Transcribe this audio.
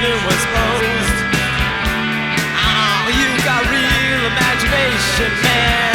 prisoner was. Oh, you got real imagination, man.